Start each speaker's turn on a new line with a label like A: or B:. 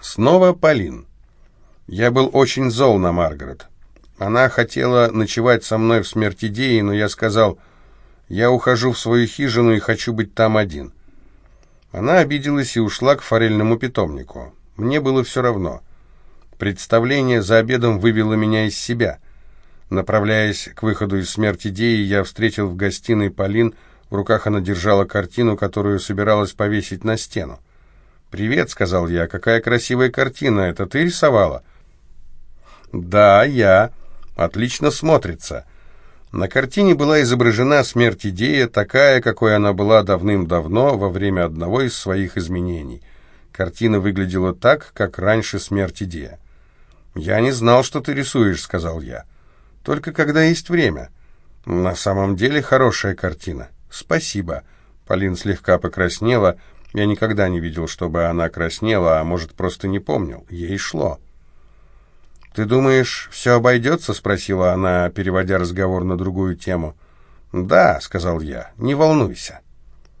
A: Снова Полин. Я был очень зол на Маргарет. Она хотела ночевать со мной в смерти Деи, но я сказал, я ухожу в свою хижину и хочу быть там один. Она обиделась и ушла к форельному питомнику. Мне было все равно. Представление за обедом вывело меня из себя. Направляясь к выходу из смерти Деи, я встретил в гостиной Полин. В руках она держала картину, которую собиралась повесить на стену. «Привет», — сказал я, — «какая красивая картина, это ты рисовала?» «Да, я. Отлично смотрится». На картине была изображена смерть идея, такая, какой она была давным-давно, во время одного из своих изменений. Картина выглядела так, как раньше смерть идея. «Я не знал, что ты рисуешь», — сказал я. «Только когда есть время». «На самом деле хорошая картина». «Спасибо». Полин слегка покраснела. Я никогда не видел, чтобы она краснела, а может, просто не помнил. Ей шло. «Ты думаешь, все обойдется?» — спросила она, переводя разговор на другую тему. «Да», — сказал я, — «не волнуйся».